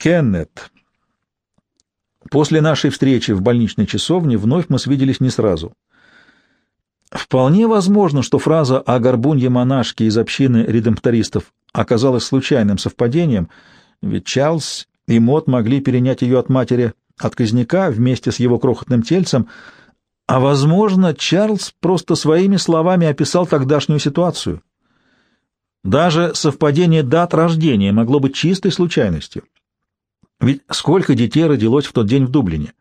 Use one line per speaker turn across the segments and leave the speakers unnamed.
Кеннет. После нашей встречи в больничной часовне вновь мы свиделись не сразу. Вполне возможно, что фраза о горбунье монашке из общины редемптористов оказалась случайным совпадением, ведь Чарльз и Мот могли перенять ее от матери отказника вместе с его крохотным тельцем, а, возможно, Чарльз просто своими словами описал тогдашнюю ситуацию. Даже совпадение дат рождения могло быть чистой случайностью. Ведь сколько детей родилось в тот день в Дублине?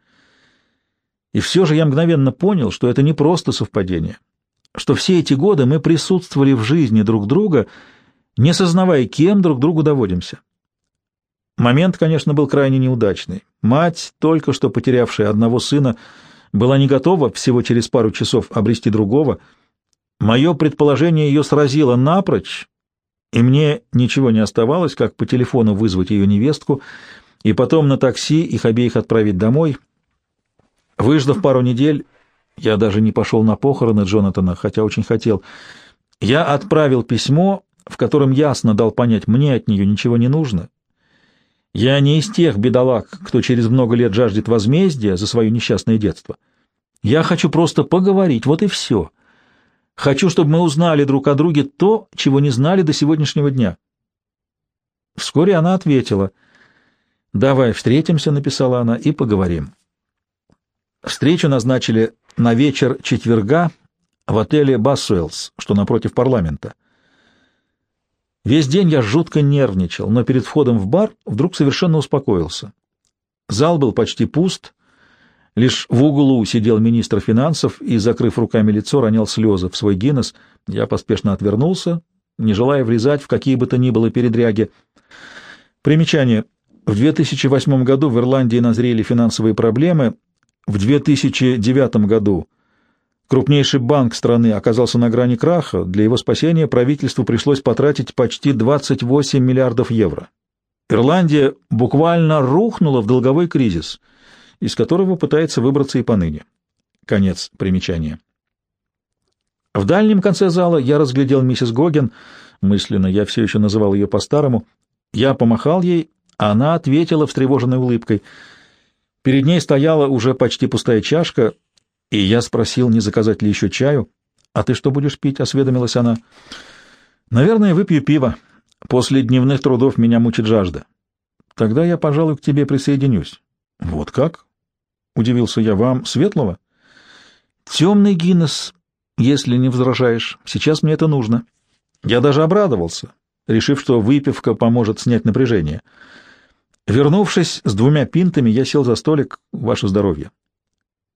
И все же я мгновенно понял, что это не просто совпадение, что все эти годы мы присутствовали в жизни друг друга, не сознавая, кем друг другу доводимся. Момент, конечно, был крайне неудачный. Мать, только что потерявшая одного сына, была не готова всего через пару часов обрести другого. Мое предположение ее сразило напрочь, и мне ничего не оставалось, как по телефону вызвать ее невестку и потом на такси их обеих отправить домой. Выждав пару недель, я даже не пошел на похороны Джонатана, хотя очень хотел, я отправил письмо, в котором ясно дал понять, мне от нее ничего не нужно. Я не из тех бедолаг, кто через много лет жаждет возмездия за свое несчастное детство. Я хочу просто поговорить, вот и все. Хочу, чтобы мы узнали друг о друге то, чего не знали до сегодняшнего дня. Вскоре она ответила. «Давай встретимся», — написала она, — «и поговорим». Встречу назначили на вечер четверга в отеле «Бассуэллс», что напротив парламента. Весь день я жутко нервничал, но перед входом в бар вдруг совершенно успокоился. Зал был почти пуст, Лишь в углу сидел министр финансов и, закрыв руками лицо, ронял слезы в свой Гиннес. Я поспешно отвернулся, не желая влезать в какие бы то ни было передряги. Примечание. В 2008 году в Ирландии назрели финансовые проблемы. В 2009 году крупнейший банк страны оказался на грани краха. Для его спасения правительству пришлось потратить почти 28 миллиардов евро. Ирландия буквально рухнула в долговой кризис — из которого пытается выбраться и поныне. Конец примечания. В дальнем конце зала я разглядел миссис Гоген, мысленно я все еще называл ее по-старому. Я помахал ей, она ответила встревоженной улыбкой. Перед ней стояла уже почти пустая чашка, и я спросил, не заказать ли еще чаю. «А ты что будешь пить?» — осведомилась она. «Наверное, выпью пиво. После дневных трудов меня мучит жажда. Тогда я, пожалуй, к тебе присоединюсь». «Вот как?» удивился я, вам светлого? Темный Гиннес, если не возражаешь. Сейчас мне это нужно. Я даже обрадовался, решив, что выпивка поможет снять напряжение. Вернувшись с двумя пинтами, я сел за столик. Ваше здоровье.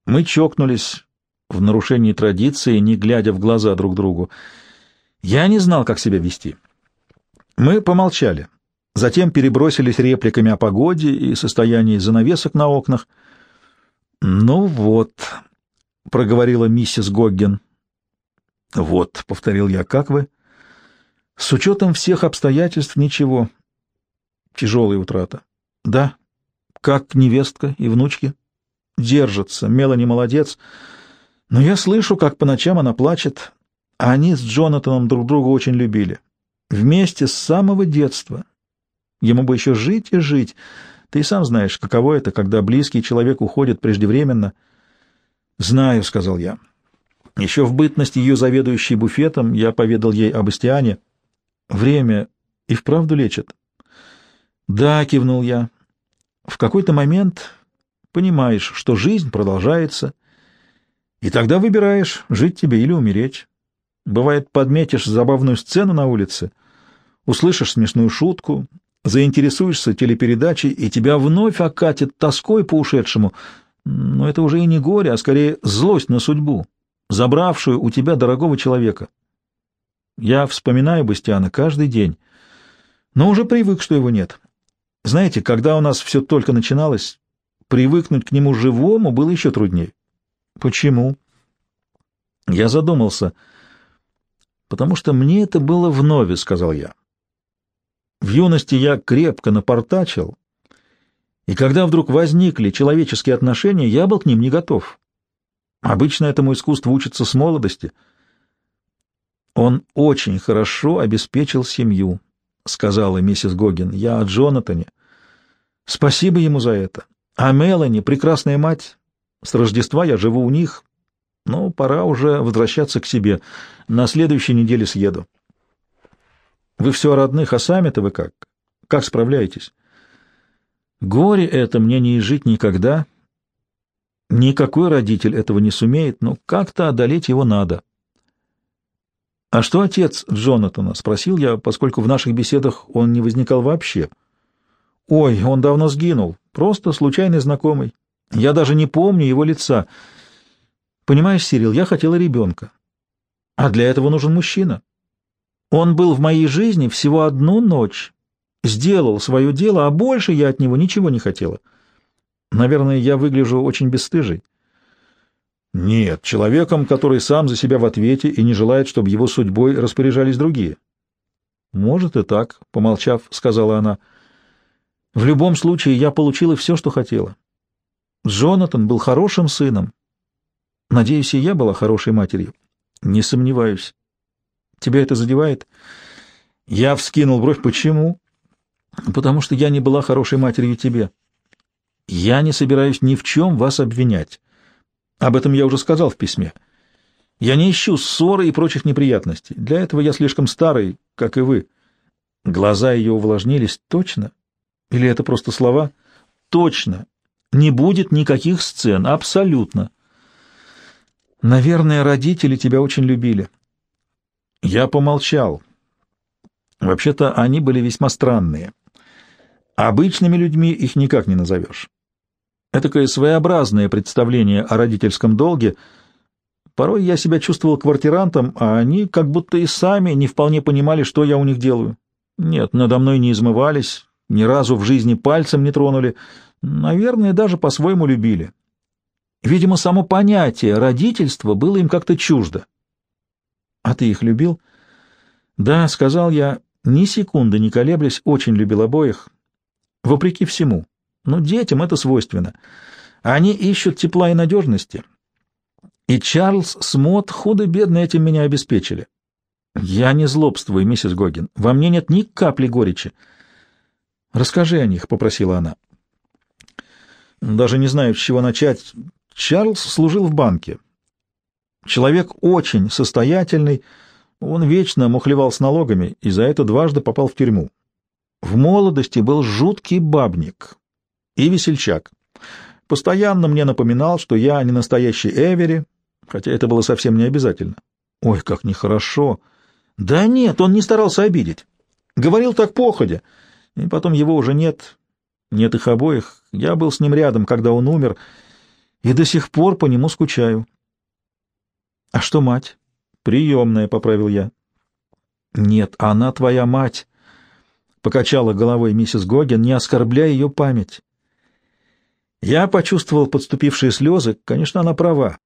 Мы чокнулись в нарушении традиции, не глядя в глаза друг другу. Я не знал, как себя вести. Мы помолчали. Затем перебросились репликами о погоде и состоянии занавесок на окнах — «Ну вот», — проговорила миссис Гогген. «Вот», — повторил я, — «как вы?» «С учетом всех обстоятельств ничего. Тяжелая утрата». «Да». «Как невестка и внучки?» «Держится. Мелани молодец. Но я слышу, как по ночам она плачет. Они с Джонатаном друг друга очень любили. Вместе с самого детства. Ему бы еще жить и жить». Ты сам знаешь, каково это, когда близкий человек уходит преждевременно. — Знаю, — сказал я. Еще в бытность ее заведующей буфетом я поведал ей об Истиане. Время и вправду лечит. — Да, — кивнул я. В какой-то момент понимаешь, что жизнь продолжается, и тогда выбираешь, жить тебе или умереть. Бывает, подметишь забавную сцену на улице, услышишь смешную шутку, заинтересуешься телепередачей, и тебя вновь окатит тоской по ушедшему. Но это уже и не горе, а скорее злость на судьбу, забравшую у тебя дорогого человека. Я вспоминаю Бастиана каждый день, но уже привык, что его нет. Знаете, когда у нас все только начиналось, привыкнуть к нему живому было еще труднее. Почему? Я задумался. Потому что мне это было вновь, сказал я. В юности я крепко напортачил, и когда вдруг возникли человеческие отношения, я был к ним не готов. Обычно этому искусству учатся с молодости. Он очень хорошо обеспечил семью, — сказала миссис Гогин. Я о Джонатане. Спасибо ему за это. А Мелани — прекрасная мать. С Рождества я живу у них, но пора уже возвращаться к себе. На следующей неделе съеду. Вы все о родных, а сами-то вы как? Как справляетесь? Горе это мне не изжить никогда. Никакой родитель этого не сумеет, но как-то одолеть его надо. «А что отец Джонатана?» — спросил я, поскольку в наших беседах он не возникал вообще. «Ой, он давно сгинул. Просто случайный знакомый. Я даже не помню его лица. Понимаешь, Сирил, я хотела ребенка. А для этого нужен мужчина. Он был в моей жизни всего одну ночь, сделал свое дело, а больше я от него ничего не хотела. Наверное, я выгляжу очень бесстыжей. Нет, человеком, который сам за себя в ответе и не желает, чтобы его судьбой распоряжались другие. Может и так, помолчав, сказала она. В любом случае, я получила все, что хотела. Джонатан был хорошим сыном. Надеюсь, и я была хорошей матерью. Не сомневаюсь. Тебя это задевает? Я вскинул бровь. Почему? Потому что я не была хорошей матерью тебе. Я не собираюсь ни в чем вас обвинять. Об этом я уже сказал в письме. Я не ищу ссоры и прочих неприятностей. Для этого я слишком старый, как и вы. Глаза ее увлажнились. Точно? Или это просто слова? Точно. Не будет никаких сцен. Абсолютно. Наверное, родители тебя очень любили. Я помолчал. Вообще-то они были весьма странные. Обычными людьми их никак не назовешь. Этакое своеобразное представление о родительском долге. Порой я себя чувствовал квартирантом, а они как будто и сами не вполне понимали, что я у них делаю. Нет, надо мной не измывались, ни разу в жизни пальцем не тронули, наверное, даже по-своему любили. Видимо, само понятие родительства было им как-то чуждо. — А ты их любил? — Да, — сказал я, ни секунды не колеблясь, очень любил обоих, вопреки всему. Но детям это свойственно. Они ищут тепла и надежности. И Чарльз с Мот худо-бедно этим меня обеспечили. Я не злобствую, миссис Гогин. Во мне нет ни капли горечи. Расскажи о них, — попросила она. Даже не знаю, с чего начать. Чарльз служил в банке. Человек очень состоятельный, он вечно мухлевал с налогами и за это дважды попал в тюрьму. В молодости был жуткий бабник и весельчак. Постоянно мне напоминал, что я не настоящий Эвери, хотя это было совсем не обязательно. Ой, как нехорошо. Да нет, он не старался обидеть. Говорил так походя. И потом его уже нет. Нет их обоих. Я был с ним рядом, когда он умер, и до сих пор по нему скучаю. — А что мать? — Приемная, — поправил я. — Нет, она твоя мать покачала головой миссис Гоген, не оскорбляя ее память. Я почувствовал подступившие слезы. Конечно, она права.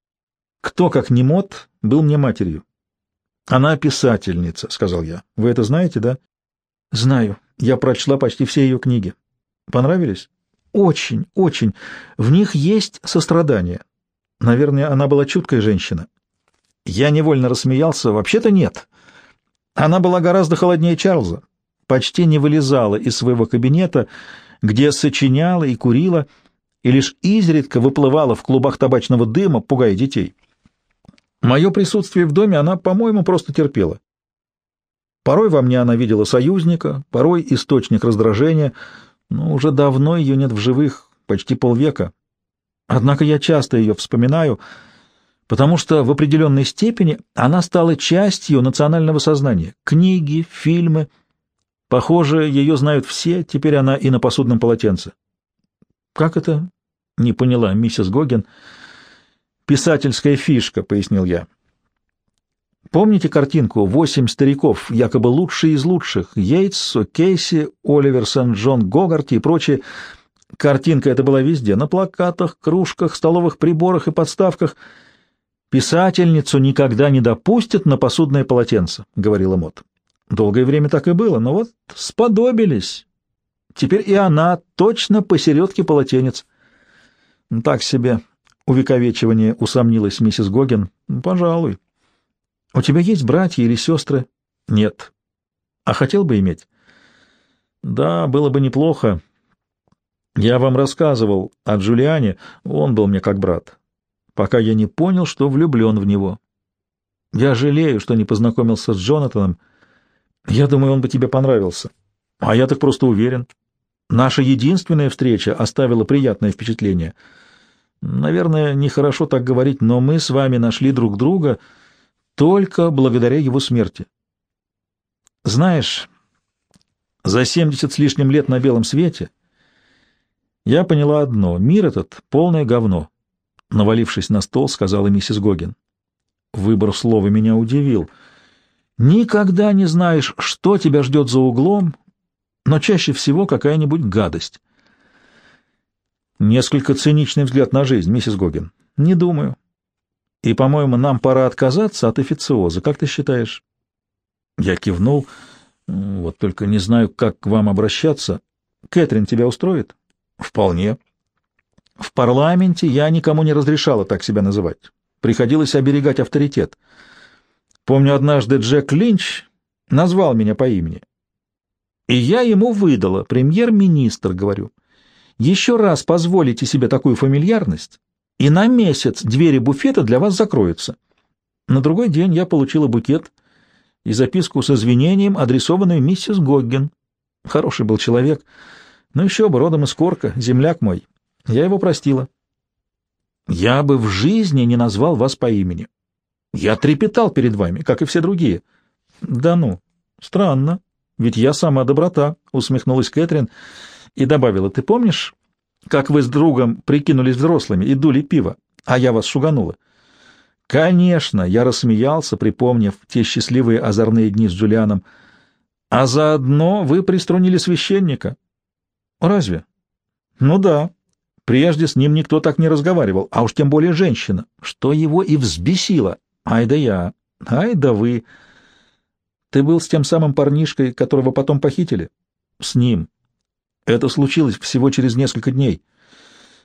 Кто, как не Мот, был мне матерью? Она писательница, — сказал я. Вы это знаете, да? Знаю. Я прочла почти все ее книги. Понравились? Очень, очень. В них есть сострадание. Наверное, она была чуткая женщина. Я невольно рассмеялся. Вообще-то нет. Она была гораздо холоднее Чарльза почти не вылезала из своего кабинета, где сочиняла и курила, и лишь изредка выплывала в клубах табачного дыма, пугая детей. Мое присутствие в доме она, по-моему, просто терпела. Порой во мне она видела союзника, порой источник раздражения, но уже давно ее нет в живых, почти полвека. Однако я часто ее вспоминаю, потому что в определенной степени она стала частью национального сознания. Книги, фильмы — Похоже, ее знают все, теперь она и на посудном полотенце. Как это? Не поняла миссис Гоген. Писательская фишка, пояснил я. Помните картинку «Восемь стариков», якобы лучшие из лучших? Йейтс, Кейси, Оливерсон, Джон Гогарти и прочие. Картинка эта была везде, на плакатах, кружках, столовых приборах и подставках. «Писательницу никогда не допустят на посудное полотенце», — говорила Мот. Долгое время так и было, но вот сподобились. Теперь и она точно посередке полотенец. Так себе увековечивание усомнилась миссис Гоген. Пожалуй. У тебя есть братья или сестры? Нет. А хотел бы иметь? Да, было бы неплохо. Я вам рассказывал о Джулиане, он был мне как брат, пока я не понял, что влюблен в него. Я жалею, что не познакомился с Джонатаном. Я думаю, он бы тебе понравился. А я так просто уверен. Наша единственная встреча оставила приятное впечатление. Наверное, нехорошо так говорить, но мы с вами нашли друг друга только благодаря его смерти. Знаешь, за семьдесят с лишним лет на белом свете я поняла одно — мир этот — полное говно. Навалившись на стол, сказала миссис Гогин. Выбор слова меня удивил. Никогда не знаешь, что тебя ждет за углом, но чаще всего какая-нибудь гадость. Несколько циничный взгляд на жизнь, миссис Гогин. Не думаю. И, по-моему, нам пора отказаться от официоза. Как ты считаешь? Я кивнул. Вот только не знаю, как к вам обращаться. Кэтрин тебя устроит? Вполне. В парламенте я никому не разрешала так себя называть. Приходилось оберегать авторитет. Помню, однажды Джек Линч назвал меня по имени. И я ему выдала, премьер-министр, говорю. Еще раз позволите себе такую фамильярность, и на месяц двери буфета для вас закроются. На другой день я получила букет и записку с извинением, адресованную миссис Гоггин. Хороший был человек, но еще бы родом из Корка, земляк мой. Я его простила. Я бы в жизни не назвал вас по имени. Я трепетал перед вами, как и все другие. Да ну, странно, ведь я сама доброта, усмехнулась Кэтрин и добавила, ты помнишь, как вы с другом прикинулись взрослыми и дули пиво, а я вас шуганула? Конечно, я рассмеялся, припомнив те счастливые озорные дни с Джулианом. А заодно вы приструнили священника. Разве? Ну да. Прежде с ним никто так не разговаривал, а уж тем более женщина, что его и взбесило. Ай да я, ай да вы. Ты был с тем самым парнишкой, которого потом похитили? С ним. Это случилось всего через несколько дней.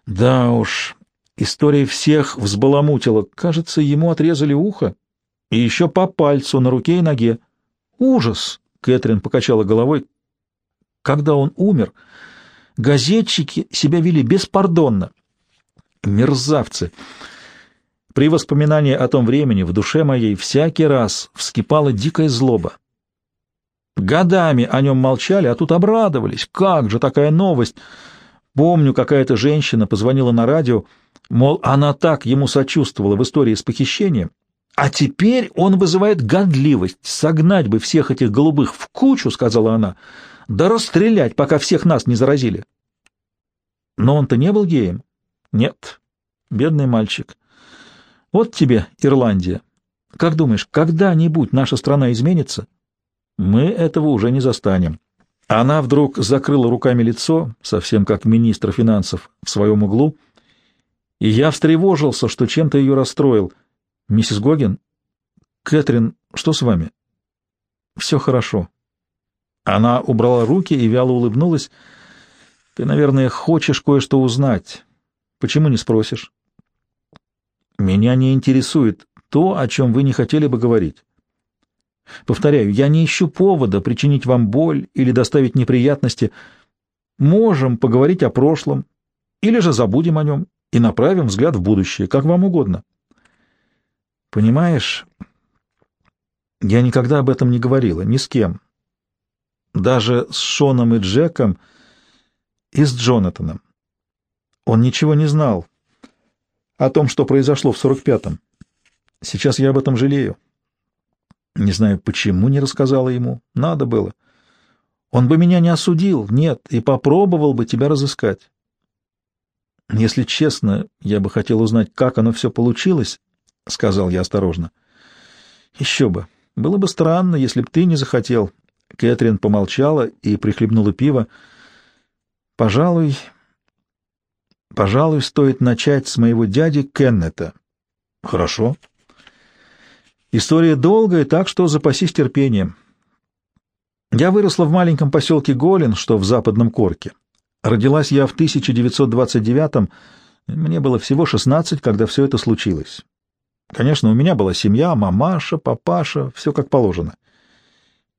Да уж, история всех взбаламутила. Кажется, ему отрезали ухо. И еще по пальцу на руке и ноге. Ужас! Кэтрин покачала головой. Когда он умер, газетчики себя вели беспардонно. Мерзавцы! При воспоминании о том времени в душе моей всякий раз вскипала дикая злоба. Годами о нем молчали, а тут обрадовались. Как же такая новость! Помню, какая-то женщина позвонила на радио, мол, она так ему сочувствовала в истории с похищением, а теперь он вызывает годливость. Согнать бы всех этих голубых в кучу, сказала она, да расстрелять, пока всех нас не заразили. Но он-то не был геем? Нет. Бедный мальчик. Вот тебе Ирландия. Как думаешь, когда-нибудь наша страна изменится? Мы этого уже не застанем. Она вдруг закрыла руками лицо, совсем как министр финансов, в своем углу, и я встревожился, что чем-то ее расстроил. «Миссис Гогин? Кэтрин, что с вами?» «Все хорошо». Она убрала руки и вяло улыбнулась. «Ты, наверное, хочешь кое-что узнать. Почему не спросишь?» «Меня не интересует то, о чем вы не хотели бы говорить». Повторяю, я не ищу повода причинить вам боль или доставить неприятности. Можем поговорить о прошлом, или же забудем о нем и направим взгляд в будущее, как вам угодно. Понимаешь, я никогда об этом не говорила, ни с кем. Даже с Шоном и Джеком и с Джонатаном. Он ничего не знал о том, что произошло в сорок пятом. Сейчас я об этом жалею. Не знаю, почему не рассказала ему. Надо было. Он бы меня не осудил, нет, и попробовал бы тебя разыскать. Если честно, я бы хотел узнать, как оно все получилось, — сказал я осторожно. Еще бы. Было бы странно, если б ты не захотел. Кэтрин помолчала и прихлебнула пиво. Пожалуй, пожалуй, стоит начать с моего дяди Кеннета. Хорошо. История долгая, так что запасись терпением. Я выросла в маленьком поселке Голин, что в западном Корке. Родилась я в 1929-м, мне было всего 16, когда все это случилось. Конечно, у меня была семья, мамаша, папаша, все как положено.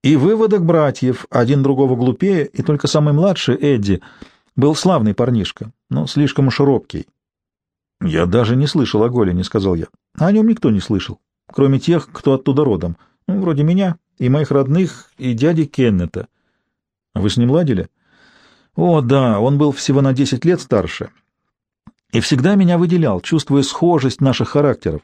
И выводок братьев, один другого глупее, и только самый младший, Эдди, Был славный парнишка, но слишком уж. Я даже не слышал о Голине, — сказал я. О нем никто не слышал, кроме тех, кто оттуда родом. Ну, вроде меня и моих родных, и дяди Кеннета. Вы с ним ладили? О, да, он был всего на десять лет старше. И всегда меня выделял, чувствуя схожесть наших характеров.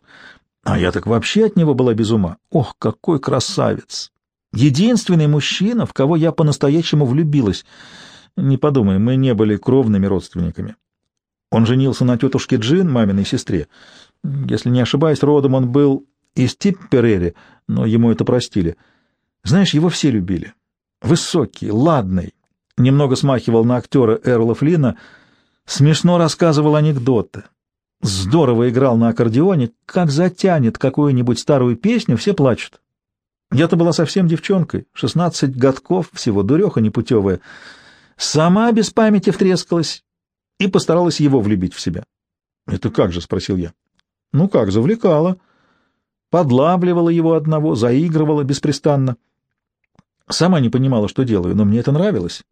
А я так вообще от него была без ума. Ох, какой красавец! Единственный мужчина, в кого я по-настоящему влюбилась. Не подумай, мы не были кровными родственниками. Он женился на тетушке Джин, маминой сестре. Если не ошибаюсь, родом он был из Типперери, но ему это простили. Знаешь, его все любили. Высокий, ладный, немного смахивал на актера Эрла Флина, смешно рассказывал анекдоты. Здорово играл на аккордеоне, как затянет какую-нибудь старую песню, все плачут. Я-то была совсем девчонкой, шестнадцать годков, всего дуреха непутевая. Сама без памяти втрескалась и постаралась его влюбить в себя. — Это как же? — спросил я. — Ну как, завлекала. Подлавливала его одного, заигрывала беспрестанно. Сама не понимала, что делаю, но мне это нравилось.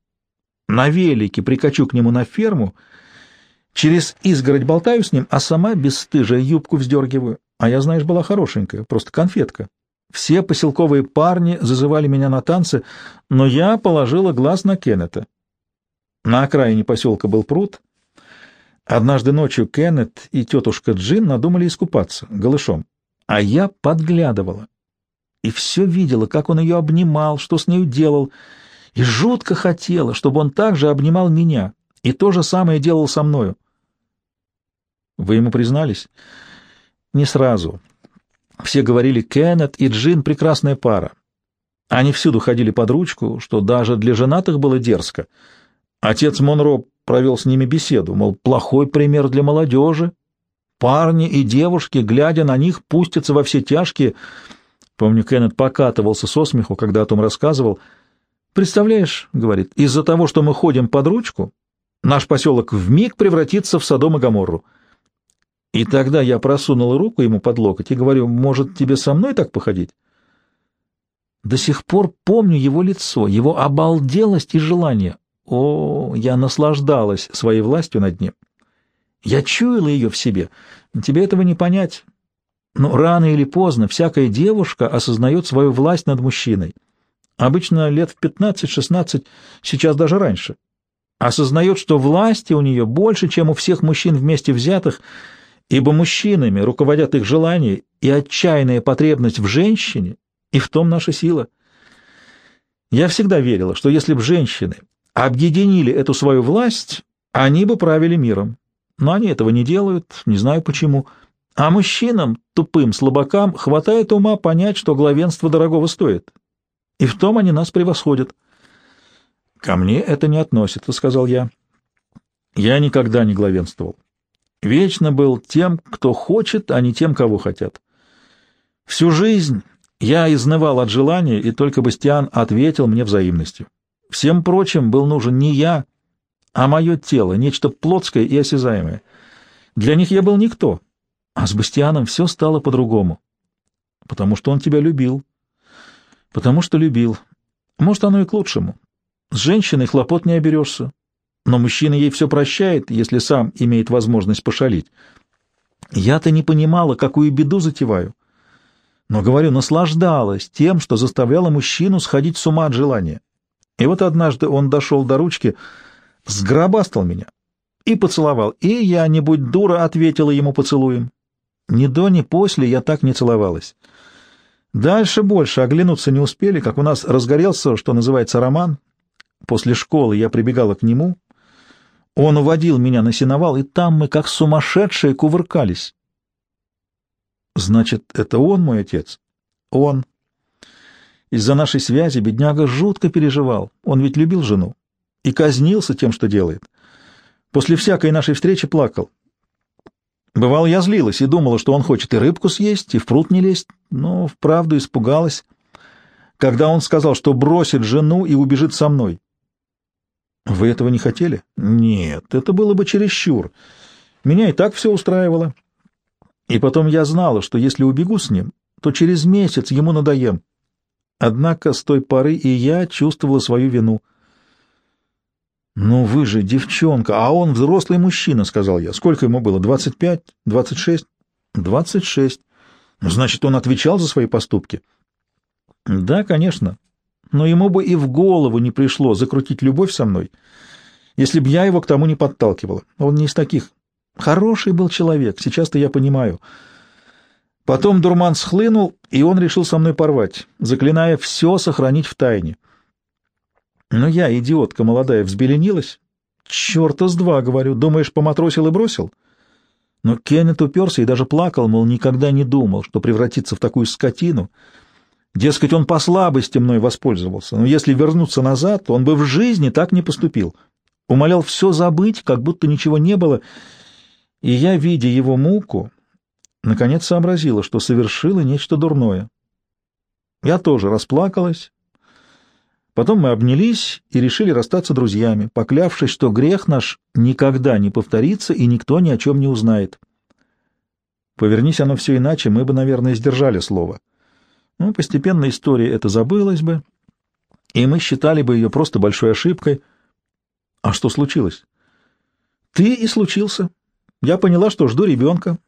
На велике прикачу к нему на ферму, через изгородь болтаю с ним, а сама бесстыжая юбку вздергиваю. А я, знаешь, была хорошенькая, просто конфетка. Все поселковые парни зазывали меня на танцы, но я положила глаз на Кеннета. На окраине поселка был пруд. Однажды ночью Кеннет и тетушка Джин надумали искупаться голышом, а я подглядывала. И все видела, как он ее обнимал, что с нею делал, и жутко хотела, чтобы он также обнимал меня, и то же самое делал со мною. Вы ему признались? Не сразу. Все говорили, Кеннет и Джин — прекрасная пара. Они всюду ходили под ручку, что даже для женатых было дерзко. Отец Монро провел с ними беседу, мол, плохой пример для молодежи. Парни и девушки, глядя на них, пустятся во все тяжкие. Помню, Кеннет покатывался со смеху, когда о том рассказывал. «Представляешь, — говорит, — из-за того, что мы ходим под ручку, наш поселок вмиг превратится в Содом и Гоморру. И тогда я просунул руку ему под локоть и говорю, может, тебе со мной так походить? До сих пор помню его лицо, его обалделость и желание. О, я наслаждалась своей властью над ним. Я чуяла ее в себе. Тебе этого не понять. Но рано или поздно всякая девушка осознает свою власть над мужчиной. Обычно лет в 15-16, сейчас даже раньше. Осознает, что власти у нее больше, чем у всех мужчин вместе взятых — ибо мужчинами руководят их желания и отчаянная потребность в женщине, и в том наша сила. Я всегда верила, что если бы женщины объединили эту свою власть, они бы правили миром. Но они этого не делают, не знаю почему. А мужчинам, тупым слабакам, хватает ума понять, что главенство дорогого стоит. И в том они нас превосходят. — Ко мне это не относится, — сказал я. Я никогда не главенствовал. Вечно был тем, кто хочет, а не тем, кого хотят. Всю жизнь я изнывал от желания, и только Бастиан ответил мне взаимностью. Всем прочим был нужен не я, а мое тело, нечто плотское и осязаемое. Для них я был никто, а с Бастианом все стало по-другому. Потому что он тебя любил. Потому что любил. Может, оно и к лучшему. С женщиной хлопот не оберешься. Но мужчина ей все прощает, если сам имеет возможность пошалить. Я-то не понимала, какую беду затеваю. Но, говорю, наслаждалась тем, что заставляла мужчину сходить с ума от желания. И вот однажды он дошел до ручки, сгробастал меня и поцеловал, и я, не будь дура, ответила ему поцелуем. Ни до, ни после я так не целовалась. Дальше больше оглянуться не успели, как у нас разгорелся, что называется, роман. После школы я прибегала к нему, он уводил меня на сеновал, и там мы, как сумасшедшие, кувыркались. Значит, это он мой отец? Он. Из-за нашей связи бедняга жутко переживал. Он ведь любил жену и казнился тем, что делает. После всякой нашей встречи плакал. Бывало, я злилась и думала, что он хочет и рыбку съесть, и в пруд не лезть, но вправду испугалась, когда он сказал, что бросит жену и убежит со мной. Вы этого не хотели? Нет, это было бы чересчур. Меня и так все устраивало. И потом я знала, что если убегу с ним, то через месяц ему надоем. Однако с той поры и я чувствовала свою вину. «Ну вы же девчонка, а он взрослый мужчина», — сказал я. «Сколько ему было? Двадцать пять? Двадцать шесть?» «Двадцать шесть. Значит, он отвечал за свои поступки?» «Да, конечно. Но ему бы и в голову не пришло закрутить любовь со мной, если б я его к тому не подталкивала. Он не из таких. Хороший был человек, сейчас-то я понимаю». Потом дурман схлынул, и он решил со мной порвать, заклиная все сохранить в тайне. Но я, идиотка молодая, взбеленилась. Черта с два, говорю, думаешь, поматросил и бросил? Но Кеннет уперся и даже плакал, мол, никогда не думал, что превратится в такую скотину. Дескать, он по слабости мной воспользовался, но если вернуться назад, он бы в жизни так не поступил. Умолял все забыть, как будто ничего не было, и я, видя его муку, наконец сообразила, что совершила нечто дурное. Я тоже расплакалась, Потом мы обнялись и решили расстаться друзьями, поклявшись, что грех наш никогда не повторится и никто ни о чем не узнает. Повернись оно все иначе, мы бы, наверное, сдержали слово. Ну, постепенно история эта забылась бы, и мы считали бы ее просто большой ошибкой. А что случилось? Ты и случился. Я поняла, что жду ребенка,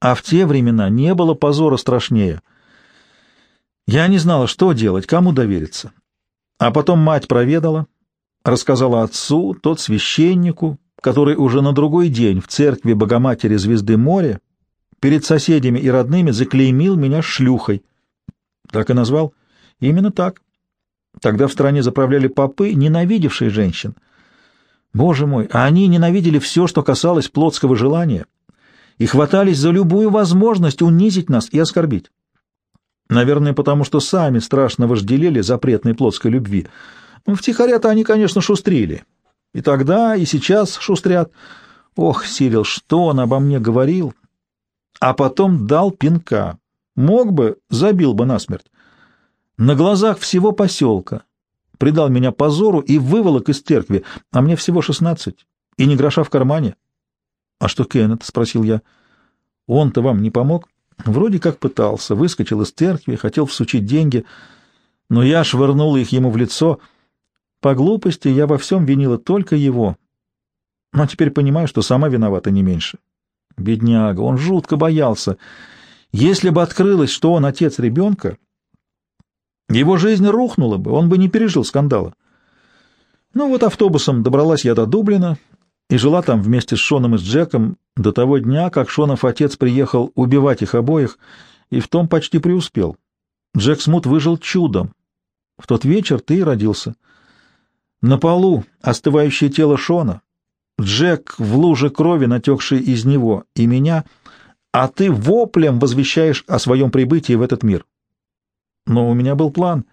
а в те времена не было позора страшнее. Я не знала, что делать, кому довериться. А потом мать проведала, рассказала отцу, тот священнику, который уже на другой день в церкви Богоматери Звезды моря перед соседями и родными заклеймил меня шлюхой. Так и назвал? Именно так. Тогда в стране заправляли попы, ненавидевшие женщин. Боже мой, а они ненавидели все, что касалось плотского желания, и хватались за любую возможность унизить нас и оскорбить. Наверное, потому что сами страшно вожделели запретной плотской любви. Ну, втихаря-то они, конечно, шустрили. И тогда, и сейчас шустрят. Ох, Сирил, что он обо мне говорил? А потом дал пинка. Мог бы, забил бы насмерть. На глазах всего поселка. Предал меня позору и выволок из церкви, а мне всего шестнадцать. И ни гроша в кармане. — А что Кеннет? — спросил я. — Он-то вам не помог? — Вроде как пытался, выскочил из церкви, хотел всучить деньги, но я швырнула их ему в лицо. По глупости я во всем винила только его. Но теперь понимаю, что сама виновата не меньше. Бедняга, он жутко боялся. Если бы открылось, что он отец ребенка, его жизнь рухнула бы, он бы не пережил скандала. Ну вот автобусом добралась я до Дублина и жила там вместе с Шоном и с Джеком до того дня, как Шонов отец приехал убивать их обоих, и в том почти преуспел. Джек Смут выжил чудом. В тот вечер ты и родился. На полу остывающее тело Шона, Джек в луже крови, натекшей из него, и меня, а ты воплем возвещаешь о своем прибытии в этот мир. Но у меня был план.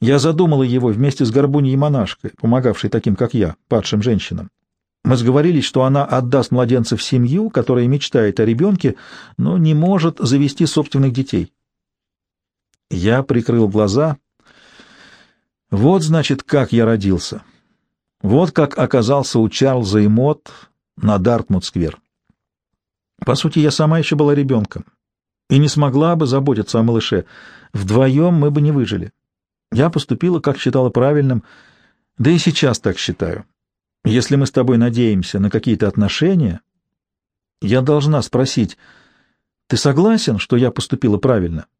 Я задумала его вместе с горбуньей монашкой, помогавшей таким, как я, падшим женщинам. Мы сговорились, что она отдаст младенца в семью, которая мечтает о ребенке, но не может завести собственных детей. Я прикрыл глаза. Вот, значит, как я родился. Вот как оказался у Чарльза и Мот на Дартмут-сквер. По сути, я сама еще была ребенком и не смогла бы заботиться о малыше. Вдвоем мы бы не выжили. Я поступила, как считала правильным, да и сейчас так считаю. Если мы с тобой надеемся на какие-то отношения, я должна спросить, ты согласен, что я поступила правильно? —